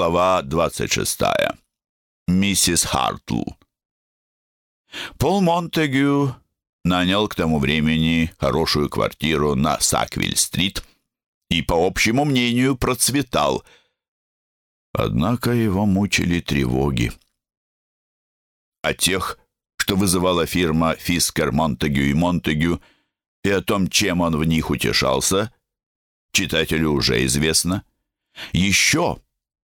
Глава 26. Миссис Хартл. Пол Монтегю нанял к тому времени хорошую квартиру на Саквиль-стрит и, по общему мнению, процветал. Однако его мучили тревоги. О тех, что вызывала фирма Фискер, Монтегю и Монтегю, и о том, чем он в них утешался, читателю уже известно. Еще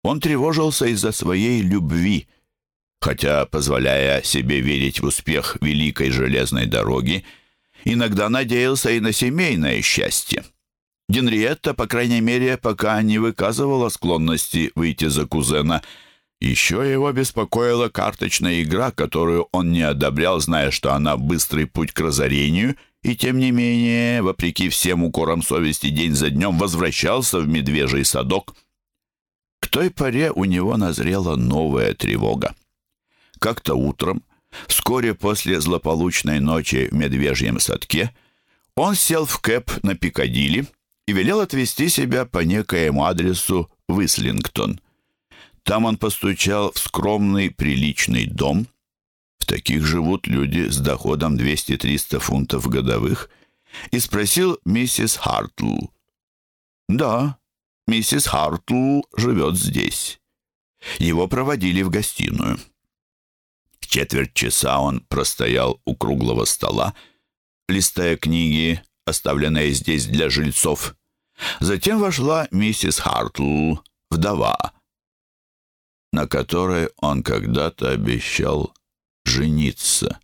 он тревожился из-за своей любви, хотя, позволяя себе верить в успех великой железной дороги, иногда надеялся и на семейное счастье. Генриетта, по крайней мере, пока не выказывала склонности выйти за кузена. Еще его беспокоила карточная игра, которую он не одобрял, зная, что она быстрый путь к разорению, и тем не менее, вопреки всем укорам совести, день за днем возвращался в медвежий садок — той поре у него назрела новая тревога. Как-то утром, вскоре после злополучной ночи в медвежьем садке, он сел в кэп на Пикадилли и велел отвезти себя по некоему адресу в Ислингтон. Там он постучал в скромный приличный дом. В таких живут люди с доходом 200-300 фунтов годовых. И спросил миссис Хартл. «Да, Миссис Хартл живет здесь. Его проводили в гостиную. Четверть часа он простоял у круглого стола, листая книги, оставленные здесь для жильцов. Затем вошла миссис Хартл, вдова, на которой он когда-то обещал жениться.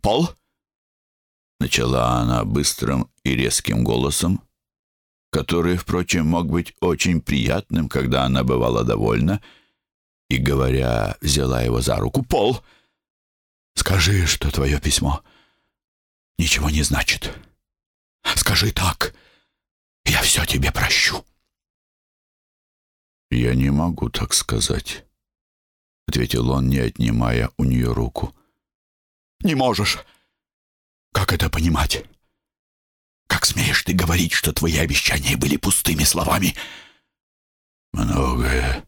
«Пол?» — начала она быстрым и резким голосом который, впрочем, мог быть очень приятным, когда она бывала довольна, и, говоря, взяла его за руку. «Пол, скажи, что твое письмо ничего не значит. Скажи так, я все тебе прощу». «Я не могу так сказать», — ответил он, не отнимая у нее руку. «Не можешь. Как это понимать?» Как смеешь ты говорить, что твои обещания были пустыми словами?» «Многое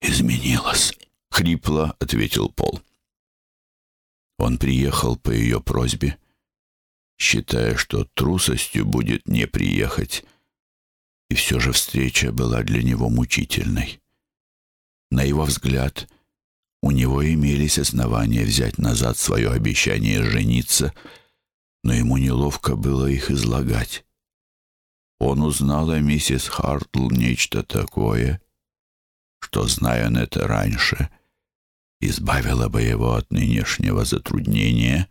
изменилось», — хрипло ответил Пол. Он приехал по ее просьбе, считая, что трусостью будет не приехать, и все же встреча была для него мучительной. На его взгляд, у него имелись основания взять назад свое обещание жениться — но ему неловко было их излагать. Он узнал о миссис Хартл нечто такое, что, зная он это раньше, избавило бы его от нынешнего затруднения.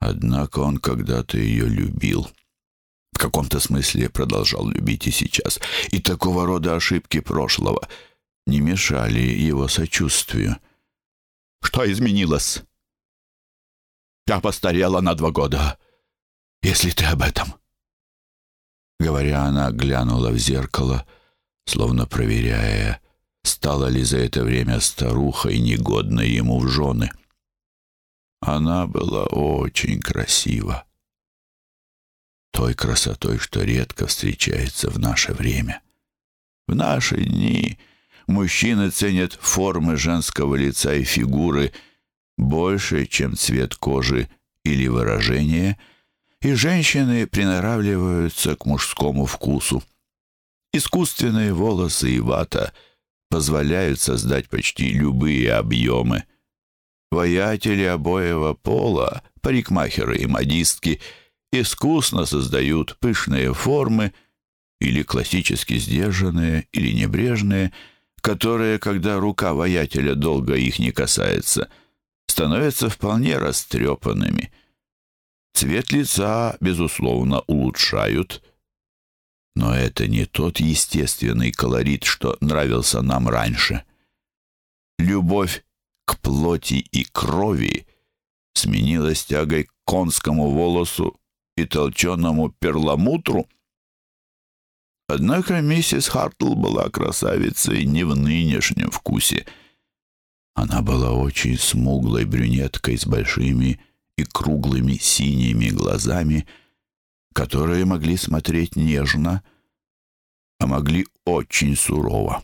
Однако он когда-то ее любил. В каком-то смысле продолжал любить и сейчас. И такого рода ошибки прошлого не мешали его сочувствию. «Что изменилось?» Я постарела на два года, если ты об этом». Говоря, она глянула в зеркало, словно проверяя, стала ли за это время старухой негодной ему в жены. Она была очень красива. Той красотой, что редко встречается в наше время. В наши дни мужчины ценят формы женского лица и фигуры — больше, чем цвет кожи или выражение, и женщины приноравливаются к мужскому вкусу. Искусственные волосы и вата позволяют создать почти любые объемы. Воятели обоего пола, парикмахеры и модистки искусно создают пышные формы или классически сдержанные, или небрежные, которые, когда рука воятеля долго их не касается – становятся вполне растрепанными. Цвет лица, безусловно, улучшают, но это не тот естественный колорит, что нравился нам раньше. Любовь к плоти и крови сменилась тягой к конскому волосу и толченому перламутру. Однако миссис Хартл была красавицей не в нынешнем вкусе — она была очень смуглой брюнеткой с большими и круглыми синими глазами, которые могли смотреть нежно, а могли очень сурово.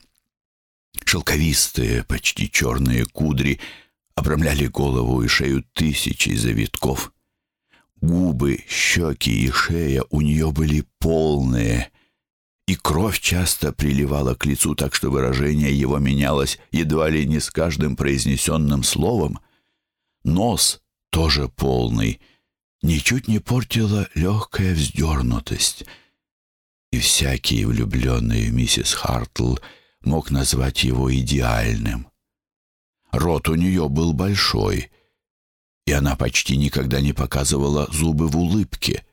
Шелковистые, почти черные кудри обрамляли голову и шею тысячи завитков. Губы, щеки и шея у нее были полные, и кровь часто приливала к лицу так, что выражение его менялось едва ли не с каждым произнесенным словом. Нос тоже полный, ничуть не портила легкая вздернутость. И всякий влюбленный в миссис Хартл мог назвать его идеальным. Рот у нее был большой, и она почти никогда не показывала зубы в улыбке.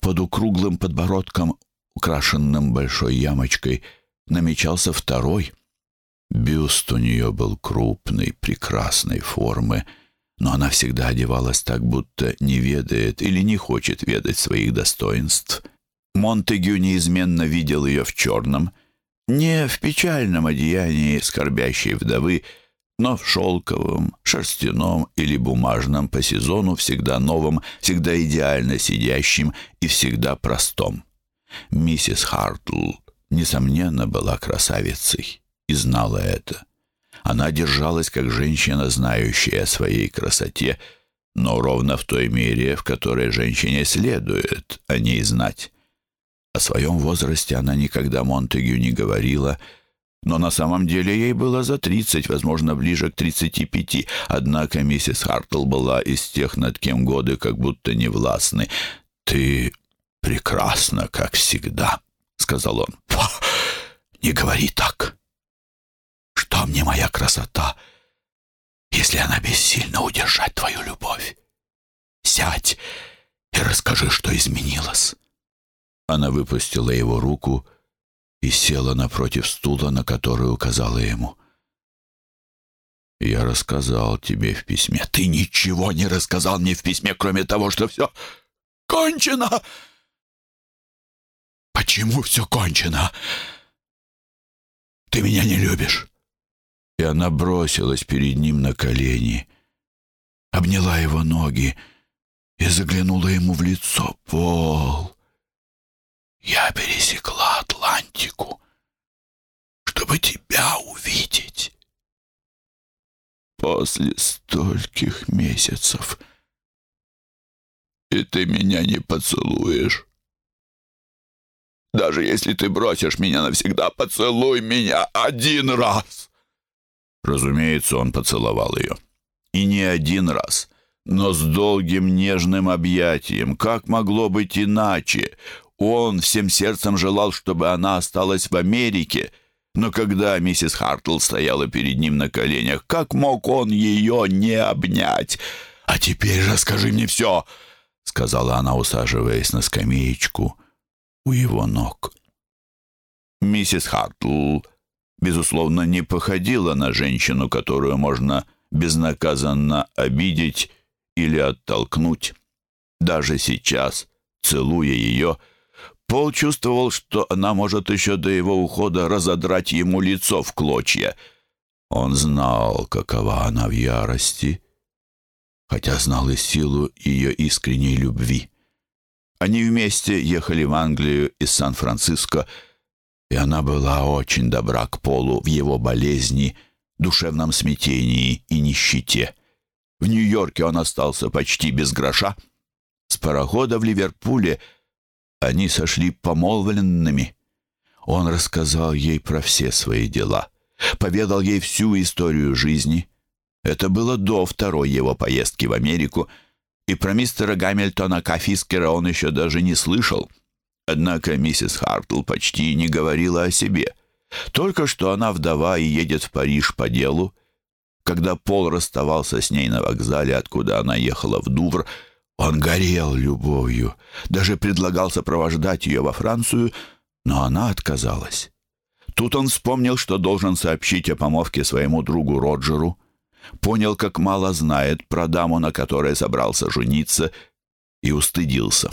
Под укруглым подбородком, украшенным большой ямочкой, намечался второй. Бюст у нее был крупный, прекрасной формы — но она всегда одевалась так, будто не ведает или не хочет ведать своих достоинств. Монтегю неизменно видел ее в черном, не в печальном одеянии скорбящей вдовы, но в шелковом, шерстяном или бумажном по сезону, всегда новом, всегда идеально сидящим и всегда простом. Миссис Хартл, несомненно, была красавицей и знала это. Она держалась как женщина, знающая о своей красоте, но ровно в той мере, в которой женщине следует о ней знать. О своем возрасте она никогда Монтегю не говорила, но на самом деле ей было за тридцать, возможно, ближе к тридцати пяти. Однако миссис Хартл была из тех, над кем годы как будто не властны. «Ты прекрасна, как всегда», — сказал он. «Не говори так. Что мне моя красота, если она бессильна удержать твою любовь? Сядь и расскажи, что изменилось». Она выпустила его руку и села напротив стула, на который указала ему. «Я рассказал тебе в письме». «Ты ничего не рассказал мне в письме, кроме того, что все кончено!» «Почему все кончено? Ты меня не любишь и она бросилась перед ним на колени, обняла его ноги и заглянула ему в лицо. «Пол, я пересекла Атлантику, чтобы тебя увидеть. После стольких месяцев и ты меня не поцелуешь». Даже если ты бросишь меня навсегда, поцелуй меня один раз. Разумеется, он поцеловал ее. И не один раз, но с долгим нежным объятием. Как могло быть иначе? Он всем сердцем желал, чтобы она осталась в Америке. Но когда миссис Хартл стояла перед ним на коленях, как мог он ее не обнять? «А теперь расскажи мне все!» — сказала она, усаживаясь на скамеечку у его ног. Миссис Хартл безусловно, не походила на женщину, которую можно безнаказанно обидеть или оттолкнуть. Даже сейчас, целуя ее, Пол чувствовал, что она может еще до его ухода разодрать ему лицо в клочья. Он знал, какова она в ярости, хотя знал и силу ее искренней любви. Они вместе ехали в Англию из Сан-Франциско, и она была очень добра к Полу в его болезни, душевном смятении и нищете. В Нью-Йорке он остался почти без гроша. С парохода в Ливерпуле они сошли помолвленными. Он рассказал ей про все свои дела, поведал ей всю историю жизни. Это было до второй его поездки в Америку, и про мистера Гамильтона Кафискера он еще даже не слышал. Однако миссис Хартл почти не говорила о себе. Только что она вдова и едет в Париж по делу. Когда Пол расставался с ней на вокзале, откуда она ехала в Дувр, он горел любовью, даже предлагал сопровождать ее во Францию, но она отказалась. Тут он вспомнил, что должен сообщить о помолвке своему другу Роджеру. Понял, как мало знает про даму, на которой собрался жениться, и устыдился.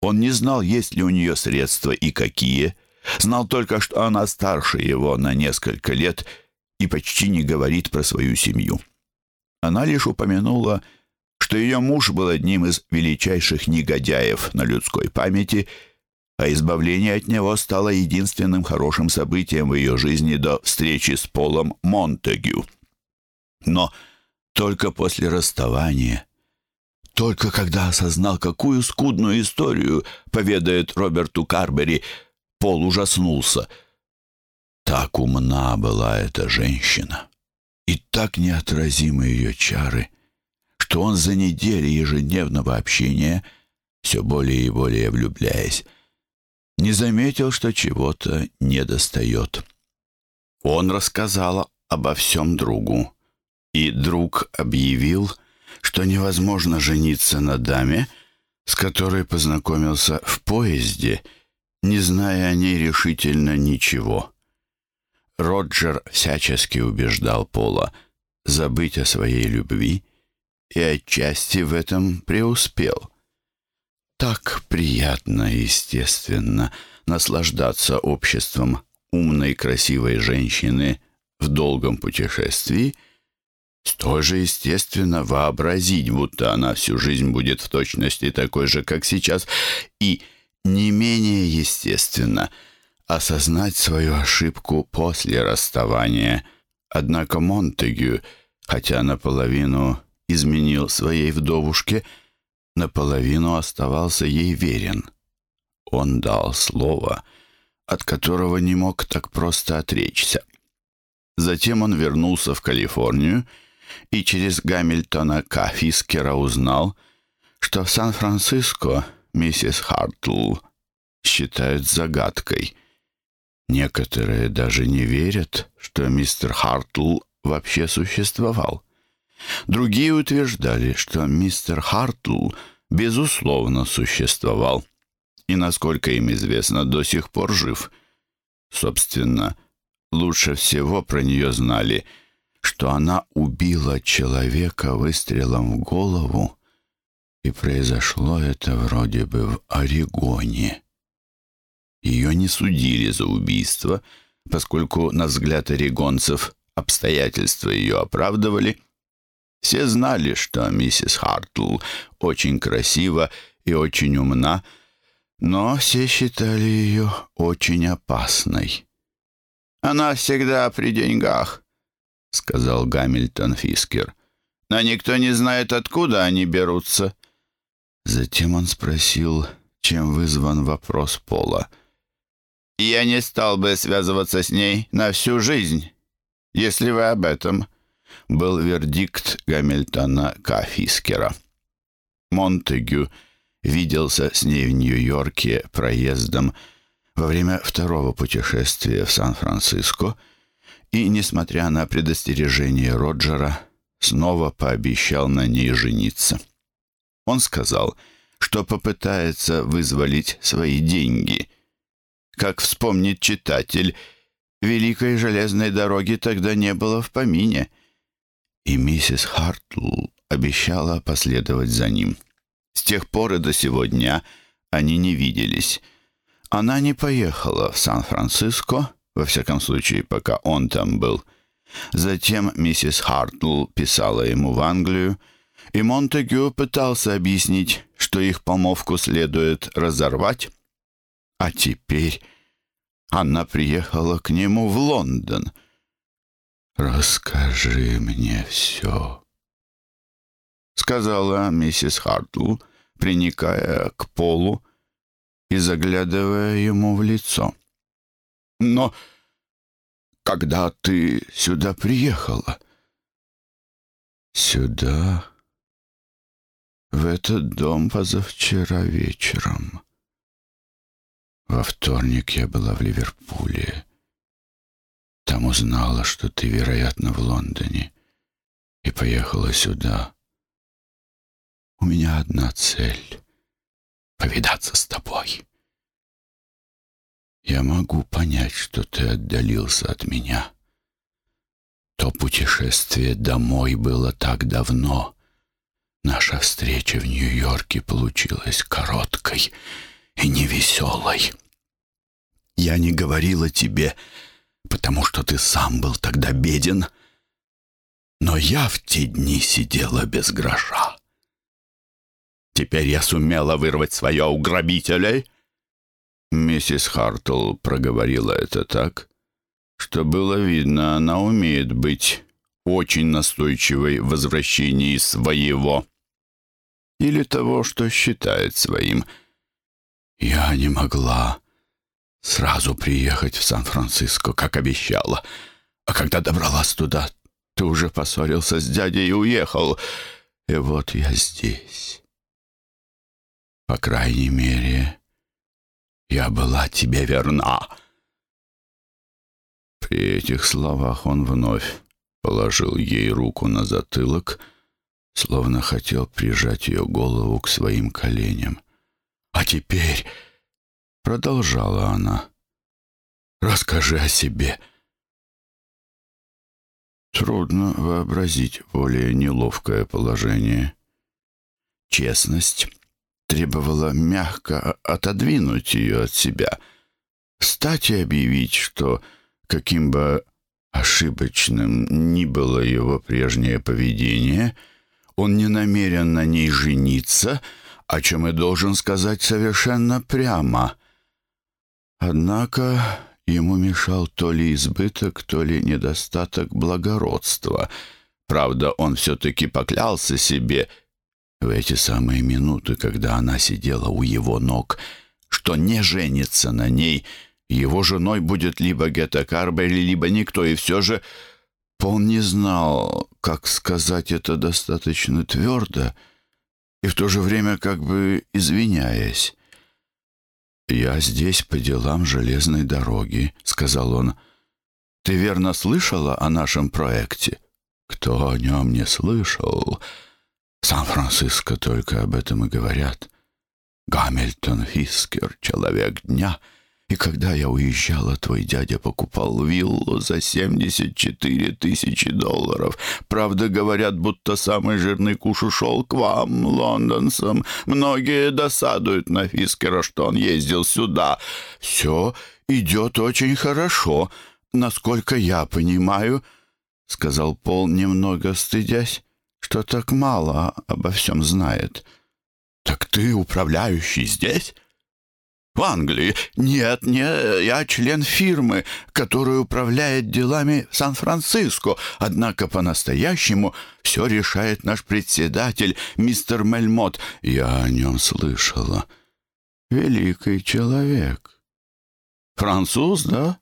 Он не знал, есть ли у нее средства и какие. Знал только, что она старше его на несколько лет и почти не говорит про свою семью. Она лишь упомянула, что ее муж был одним из величайших негодяев на людской памяти, а избавление от него стало единственным хорошим событием в ее жизни до встречи с Полом Монтегю. Но только после расставания, только когда осознал, какую скудную историю поведает Роберту Карбери, Пол ужаснулся. Так умна была эта женщина, и так неотразимы ее чары, что он за недели ежедневного общения, все более и более влюбляясь, не заметил, что чего-то недостает. Он рассказал обо всем другу, и друг объявил, что невозможно жениться на даме, с которой познакомился в поезде, не зная о ней решительно ничего. Роджер всячески убеждал Пола забыть о своей любви и отчасти в этом преуспел. Так приятно и естественно наслаждаться обществом умной красивой женщины в долгом путешествии — Столь же естественно вообразить, будто она всю жизнь будет в точности такой же, как сейчас, и не менее естественно осознать свою ошибку после расставания. Однако Монтегю, хотя наполовину изменил своей вдовушке, наполовину оставался ей верен. Он дал слово, от которого не мог так просто отречься. Затем он вернулся в Калифорнию и через Гамильтона Кафискера узнал, что в Сан-Франциско миссис Хартл считают загадкой. Некоторые даже не верят, что мистер Хартл вообще существовал. Другие утверждали, что мистер Хартл безусловно существовал и, насколько им известно, до сих пор жив. Собственно, лучше всего про нее знали – что она убила человека выстрелом в голову, и произошло это вроде бы в Орегоне. Ее не судили за убийство, поскольку, на взгляд орегонцев, обстоятельства ее оправдывали. Все знали, что миссис Хартл очень красива и очень умна, но все считали ее очень опасной. «Она всегда при деньгах», — сказал Гамильтон Фискер. «Но никто не знает, откуда они берутся». Затем он спросил, чем вызван вопрос Пола. «Я не стал бы связываться с ней на всю жизнь, если вы об этом», — был вердикт Гамильтона К. Фискера. Монтегю виделся с ней в Нью-Йорке проездом во время второго путешествия в Сан-Франциско — и, несмотря на предостережение Роджера, снова пообещал на ней жениться. Он сказал, что попытается вызволить свои деньги. Как вспомнит читатель, Великой железной дороги тогда не было в помине, и миссис Хартл обещала последовать за ним. С тех пор и до сегодня они не виделись. Она не поехала в Сан-Франциско, во всяком случае, пока он там был. Затем миссис Хартл писала ему в Англию, и Монтегю пытался объяснить, что их помолвку следует разорвать. А теперь она приехала к нему в Лондон. «Расскажи мне все», — сказала миссис Хартл, приникая к полу и заглядывая ему в лицо. Но когда ты сюда приехала? Сюда? В этот дом позавчера вечером. Во вторник я была в Ливерпуле. Там узнала, что ты, вероятно, в Лондоне, и поехала сюда. У меня одна цель — повидаться с тобой. Я могу понять, что ты отдалился от меня. То путешествие домой было так давно. Наша встреча в Нью-Йорке получилась короткой и невеселой. Я не говорила тебе, потому что ты сам был тогда беден, но я в те дни сидела без гроша. Теперь я сумела вырвать свое у грабителей — Миссис Хартл проговорила это так, что было видно, она умеет быть очень настойчивой в возвращении своего или того, что считает своим. Я не могла сразу приехать в Сан-Франциско, как обещала. А когда добралась туда, ты уже поссорился с дядей и уехал. И вот я здесь. По крайней мере, я была тебе верна. При этих словах он вновь положил ей руку на затылок, словно хотел прижать ее голову к своим коленям. «А теперь...» — продолжала она. «Расскажи о себе». Трудно вообразить более неловкое положение. Честность требовала мягко отодвинуть ее от себя, встать и объявить, что, каким бы ошибочным ни было его прежнее поведение, он не намерен на ней жениться, о чем и должен сказать совершенно прямо. Однако Ему мешал то ли избыток, то ли недостаток благородства. Правда, он все-таки поклялся себе в эти самые минуты, когда она сидела у его ног, что не женится на ней. Его женой будет либо Гетта Карбери, либо никто, и все же Пол не знал, как сказать это достаточно твердо и в то же время как бы извиняясь. «Я здесь по делам железной дороги», — сказал он. «Ты верно слышала о нашем проекте?» «Кто о нем не слышал?» «Сан-Франциско только об этом и говорят. Гамильтон Фискер, человек дня». И когда я уезжала, твой дядя покупал виллу за 74 тысячи долларов. Правда, говорят, будто самый жирный куш ушел к вам, лондонцам. Многие досадуют на Фискера, что он ездил сюда. Все идет очень хорошо, насколько я понимаю, — сказал Пол, немного стыдясь, что так мало обо всем знает. «Так ты управляющий здесь?» В Англии? Нет, не, я член фирмы, которая управляет делами Сан-Франциско. Однако по-настоящему все решает наш председатель, мистер Мельмот. Я о нем слышала. Великий человек. Француз, да?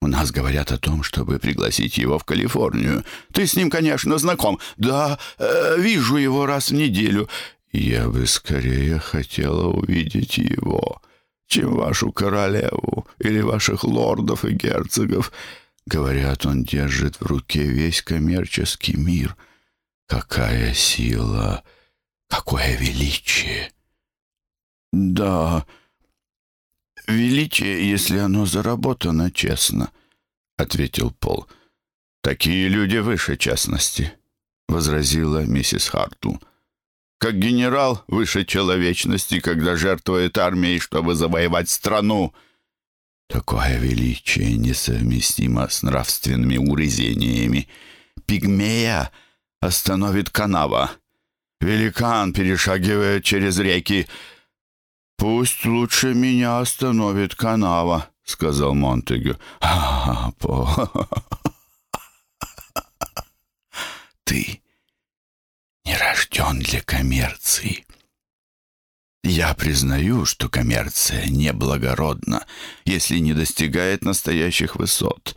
У нас говорят о том, чтобы пригласить его в Калифорнию. Ты с ним, конечно, знаком. Да, э, вижу его раз в неделю. Я бы скорее хотела увидеть его, чем вашу королеву или ваших лордов и герцогов. Говорят, он держит в руке весь коммерческий мир. Какая сила, какое величие! Да, величие, если оно заработано честно, — ответил Пол. Такие люди выше частности, — возразила миссис Хартл как генерал выше человечности, когда жертвует армией, чтобы завоевать страну. Такое величие несовместимо с нравственными урезениями. Пигмея остановит канава. Великан перешагивает через реки. «Пусть лучше меня остановит канава», — сказал Монтегю. «А, по... ты не рожден для коммерции. Я признаю, что коммерция неблагородна, если не достигает настоящих высот.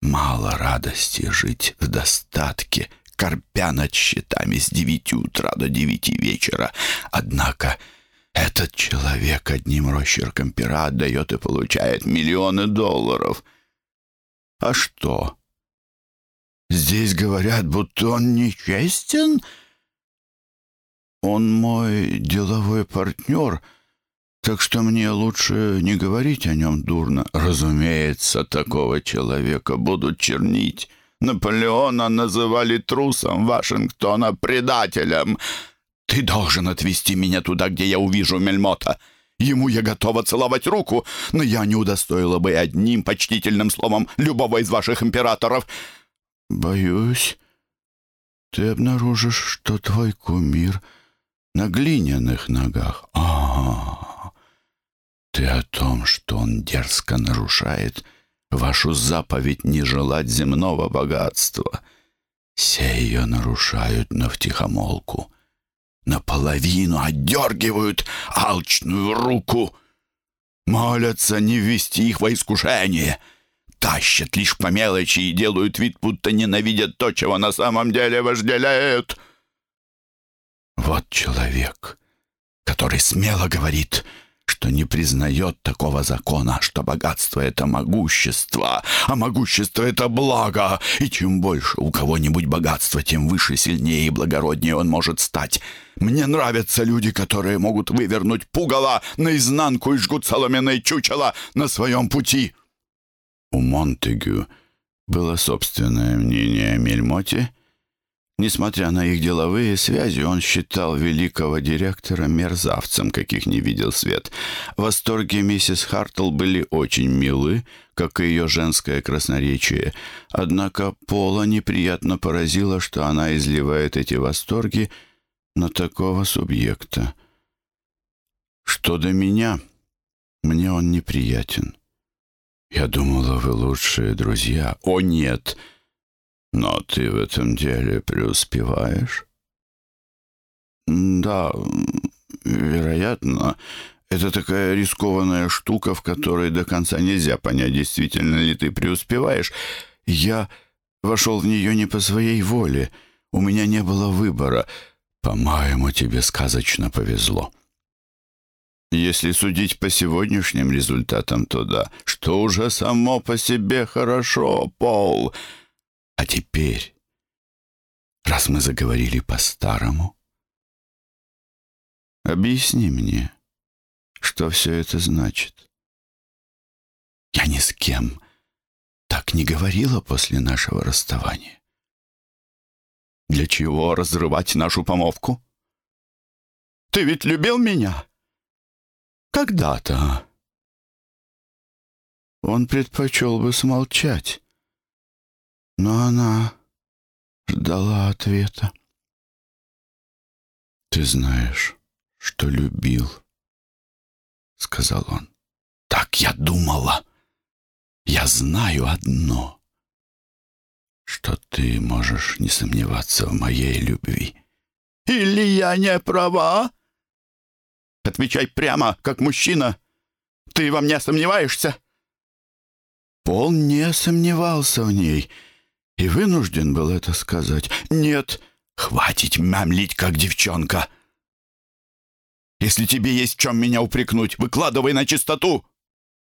Мало радости жить в достатке, корпя над счетами с девяти утра до девяти вечера. Однако этот человек одним росчерком пера отдает и получает миллионы долларов. А что? Здесь говорят, будто он нечестен — он мой деловой партнер, так что мне лучше не говорить о нем дурно. Разумеется, такого человека будут чернить. Наполеона называли трусом, Вашингтона — предателем. Ты должен отвезти меня туда, где я увижу Мельмота. Ему я готова целовать руку, но я не удостоила бы одним почтительным словом любого из ваших императоров. Боюсь, ты обнаружишь, что твой кумир — на глиняных ногах. А. Ты о том, что он дерзко нарушает вашу заповедь не желать земного богатства. Все ее нарушают, но втихомолку. Наполовину отдергивают алчную руку. Молятся не ввести их во искушение. Тащат лишь по мелочи и делают вид, будто ненавидят то, чего на самом деле вожделяют. Вот человек, который смело говорит — что не признает такого закона, что богатство — это могущество, а могущество — это благо, и чем больше у кого-нибудь богатства, тем выше, сильнее и благороднее он может стать. Мне нравятся люди, которые могут вывернуть пугало наизнанку и жгут соломенное чучело на своем пути». У Монтегю было собственное мнение о Мельмоте — Несмотря на их деловые связи, он считал великого директора мерзавцем, каких не видел свет. Восторги миссис Хартл были очень милы, как и ее женское красноречие. Однако Пола неприятно поразило, что она изливает эти восторги на такого субъекта. Что до меня, мне он неприятен. Я думала, вы лучшие друзья. О, нет! — но ты в этом деле преуспеваешь? Да, вероятно. Это такая рискованная штука, в которой до конца нельзя понять, действительно ли ты преуспеваешь. Я вошел в нее не по своей воле. У меня не было выбора. По-моему, тебе сказочно повезло. Если судить по сегодняшним результатам, то да. Что уже само по себе хорошо, Пол. А теперь, раз мы заговорили по-старому, объясни мне, что все это значит. Я ни с кем так не говорила после нашего расставания. Для чего разрывать нашу помолвку? Ты ведь любил меня? Когда-то. Он предпочел бы смолчать. Но она ждала ответа. «Ты знаешь, что любил», — сказал он. «Так я думала. Я знаю одно, что ты можешь не сомневаться в моей любви». «Или я не права?» «Отвечай прямо, как мужчина. Ты во мне сомневаешься?» Пол не сомневался в ней — и вынужден был это сказать. «Нет, хватит мямлить, как девчонка. Если тебе есть в чем меня упрекнуть, выкладывай на чистоту.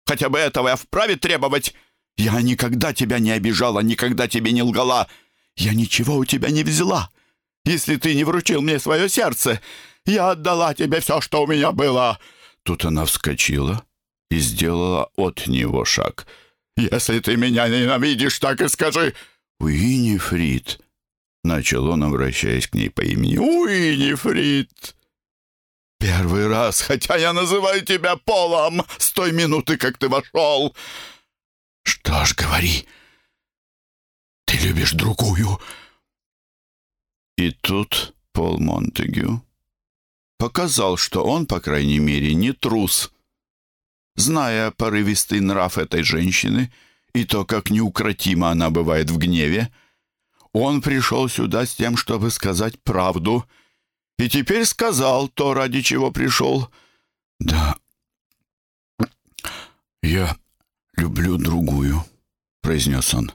Хотя бы этого я вправе требовать. Я никогда тебя не обижала, никогда тебе не лгала. Я ничего у тебя не взяла. Если ты не вручил мне свое сердце, я отдала тебе все, что у меня было». Тут она вскочила и сделала от него шаг. «Если ты меня ненавидишь, так и скажи. «Уинифрид», — начал он, обращаясь к ней по имени. «Уинифрид!» «Первый раз, хотя я называю тебя Полом с той минуты, как ты вошел!» «Что ж, говори, ты любишь другую!» И тут Пол Монтегю показал, что он, по крайней мере, не трус. Зная порывистый нрав этой женщины, — и то, как неукротимо она бывает в гневе, он пришел сюда с тем, чтобы сказать правду, и теперь сказал то, ради чего пришел. «Да, я люблю другую», — произнес он.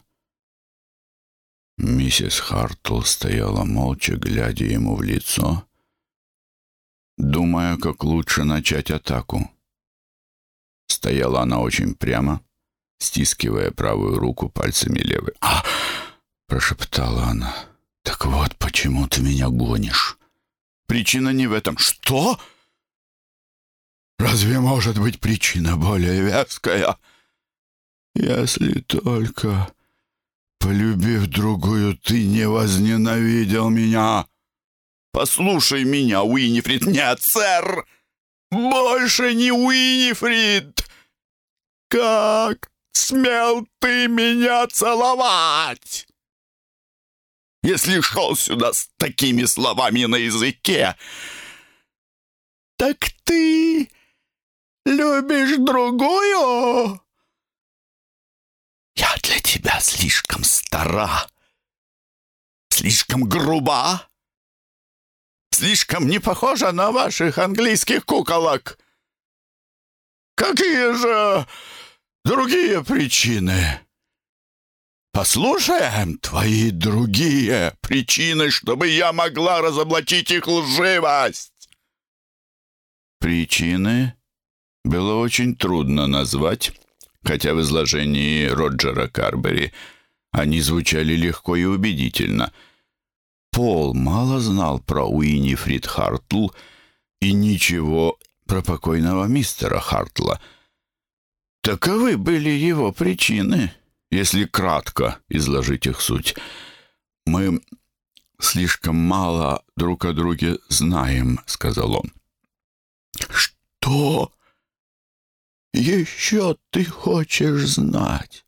Миссис Хартл стояла молча, глядя ему в лицо, думая, как лучше начать атаку. Стояла она очень прямо, стискивая правую руку пальцами левой. «А!» — прошептала она. «Так вот, почему ты меня гонишь?» «Причина не в этом». «Что?» «Разве может быть причина более вязкая?» «Если только, полюбив другую, ты не возненавидел меня!» «Послушай меня, Уинифрид!» «Нет, сэр! Больше не Уинифрид!» «Как смел ты меня целовать? Если шел сюда с такими словами на языке, так ты любишь другую?» «Я для тебя слишком стара, слишком груба, слишком не похожа на ваших английских куколок. Какие же другие причины?» Послушаем твои другие причины, чтобы я могла разоблачить их лживость. Причины было очень трудно назвать, хотя в изложении Роджера Карбери они звучали легко и убедительно. Пол мало знал про Уинифрид Хартл и ничего про покойного мистера Хартла. Таковы были его причины если кратко изложить их суть. «Мы слишком мало друг о друге знаем», — сказал он. «Что еще ты хочешь знать?»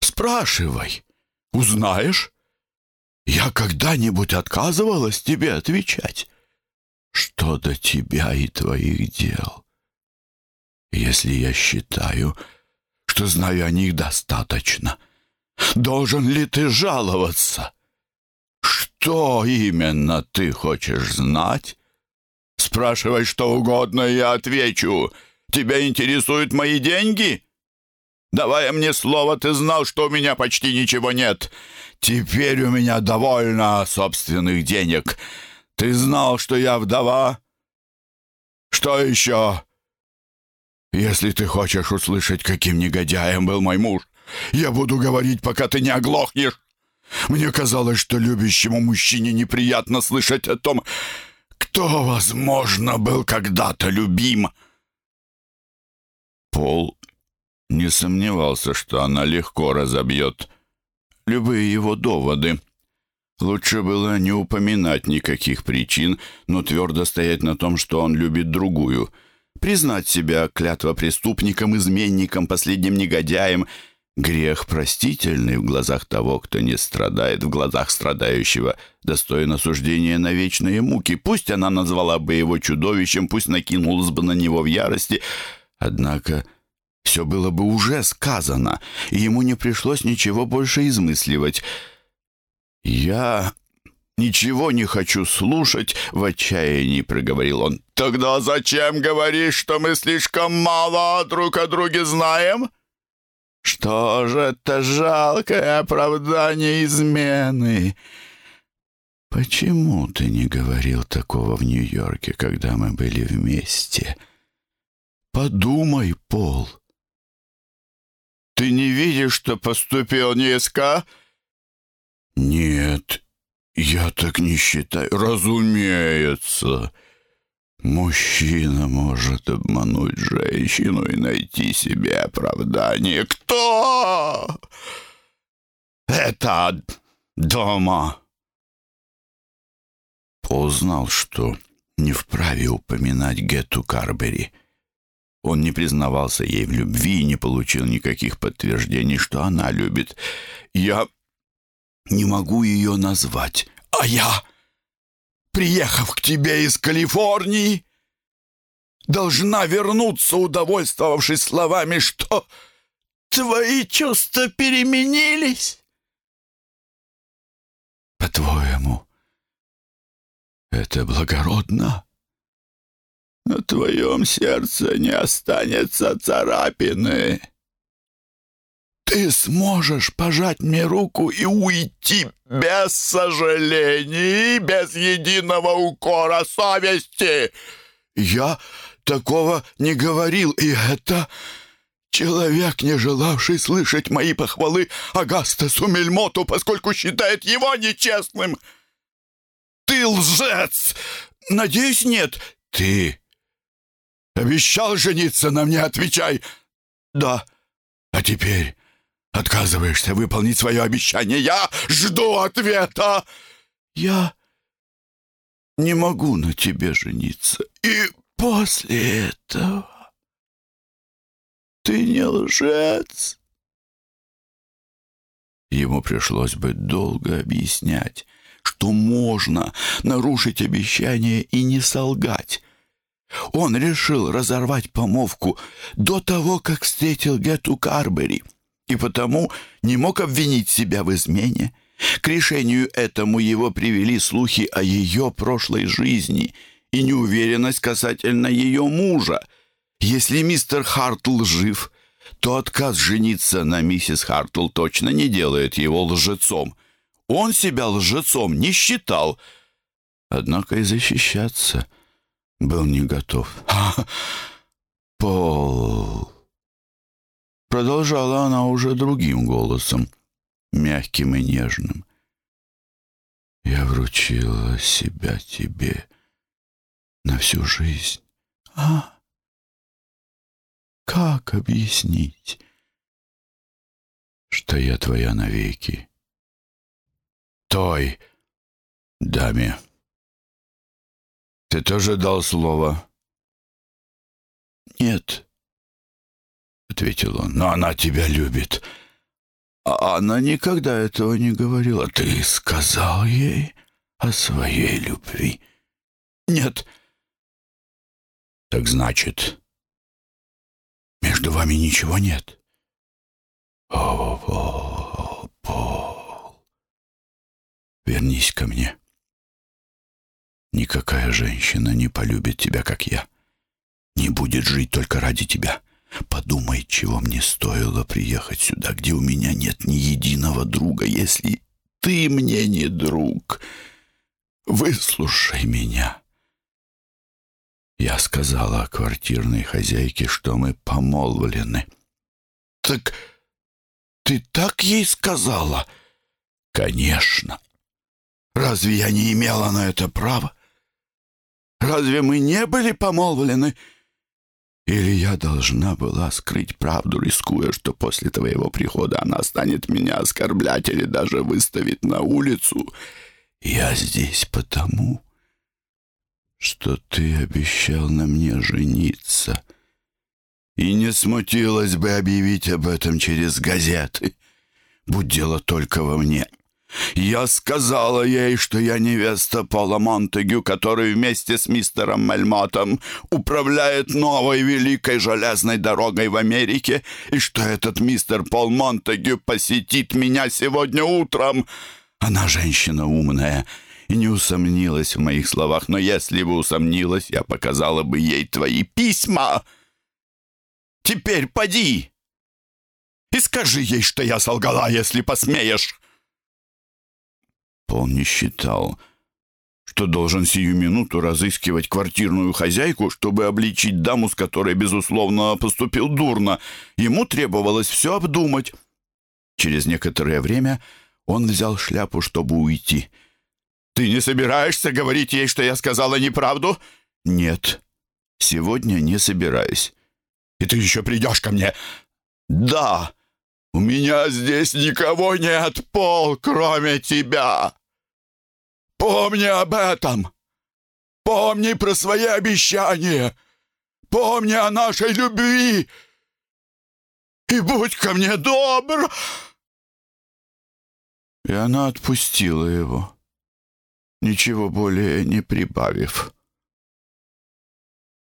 «Спрашивай. Узнаешь? Я когда-нибудь отказывалась тебе отвечать. Что до тебя и твоих дел? Если я считаю, что знаю о них достаточно. Должен ли ты жаловаться? Что именно ты хочешь знать? Спрашивай что угодно, я отвечу. Тебя интересуют мои деньги? Давая мне слово, ты знал, что у меня почти ничего нет. Теперь у меня довольно собственных денег. Ты знал, что я вдова? Что еще? Если ты хочешь услышать, каким негодяем был мой муж, я буду говорить, пока ты не оглохнешь. Мне казалось, что любящему мужчине неприятно слышать о том, кто, возможно, был когда-то любим. Пол не сомневался, что она легко разобьет любые его доводы. Лучше было не упоминать никаких причин, но твердо стоять на том, что он любит другую — признать себя клятва преступником, изменником, последним негодяем. Грех простительный в глазах того, кто не страдает, в глазах страдающего, достоин осуждения на вечные муки. Пусть она назвала бы его чудовищем, пусть накинулась бы на него в ярости, однако все было бы уже сказано, и ему не пришлось ничего больше измысливать. «Я «Ничего не хочу слушать», — в отчаянии проговорил он. «Тогда зачем говоришь, что мы слишком мало друг о друге знаем?» «Что же это жалкое оправдание измены?» «Почему ты не говорил такого в Нью-Йорке, когда мы были вместе?» «Подумай, Пол». «Ты не видишь, что поступил низко?» «Нет, «Я так не считаю. Разумеется. Мужчина может обмануть женщину и найти себе оправдание. Кто? Это дома!» Пол знал, что не вправе упоминать Гетту Карбери. Он не признавался ей в любви и не получил никаких подтверждений, что она любит. «Я не могу ее назвать. А я, приехав к тебе из Калифорнии, должна вернуться, удовольствовавшись словами, что твои чувства переменились. По-твоему, это благородно? На твоем сердце не останется царапины ты сможешь пожать мне руку и уйти без сожалений, без единого укора совести. Я такого не говорил, и это человек, не желавший слышать мои похвалы Агастасу Мельмоту, поскольку считает его нечестным. Ты лжец! Надеюсь, нет. Ты обещал жениться на мне, отвечай. Да. А теперь Отказываешься выполнить свое обещание. Я жду ответа. Я не могу на тебе жениться. И после этого ты не лжец. Ему пришлось бы долго объяснять, что можно нарушить обещание и не солгать. Он решил разорвать помолвку до того, как встретил Гету Карбери, и потому не мог обвинить себя в измене. К решению этому его привели слухи о ее прошлой жизни и неуверенность касательно ее мужа. Если мистер Хартл жив, то отказ жениться на миссис Хартл точно не делает его лжецом. Он себя лжецом не считал, однако и защищаться был не готов. Пол... Продолжала она уже другим голосом, мягким и нежным. Я вручила себя тебе на всю жизнь. А? Как объяснить, что я твоя навеки? Той даме. Ты тоже дал слово? Нет, ответил он, но она тебя любит. А она никогда этого не говорила. Ты сказал ей о своей любви? Нет. Так значит, между вами ничего нет? О, Пол, Пол, вернись ко мне. Никакая женщина не полюбит тебя, как я. Не будет жить только ради тебя. Подумай, чего мне стоило приехать сюда, где у меня нет ни единого друга, если ты мне не друг. Выслушай меня. Я сказала квартирной хозяйке, что мы помолвлены. Так ты так ей сказала? Конечно. Разве я не имела на это права? Разве мы не были помолвлены? — или я должна была скрыть правду, рискуя, что после твоего прихода она станет меня оскорблять или даже выставить на улицу? Я здесь потому, что ты обещал на мне жениться. И не смутилась бы объявить об этом через газеты. Будь дело только во мне. Я сказала ей, что я невеста Пола Монтегю, который вместе с мистером Мельмотом управляет новой великой железной дорогой в Америке, и что этот мистер Пол Монтегю посетит меня сегодня утром. Она женщина умная и не усомнилась в моих словах, но если бы усомнилась, я показала бы ей твои письма. Теперь поди и скажи ей, что я солгала, если посмеешь». Не считал, что должен сию минуту разыскивать квартирную хозяйку, чтобы обличить даму, с которой, безусловно, поступил дурно. Ему требовалось все обдумать. Через некоторое время он взял шляпу, чтобы уйти. «Ты не собираешься говорить ей, что я сказала неправду?» «Нет, сегодня не собираюсь». «И ты еще придешь ко мне?» «Да, у меня здесь никого нет, Пол, кроме тебя!» Помни об этом! Помни про свои обещания! Помни о нашей любви! И будь ко мне добр!» И она отпустила его, ничего более не прибавив.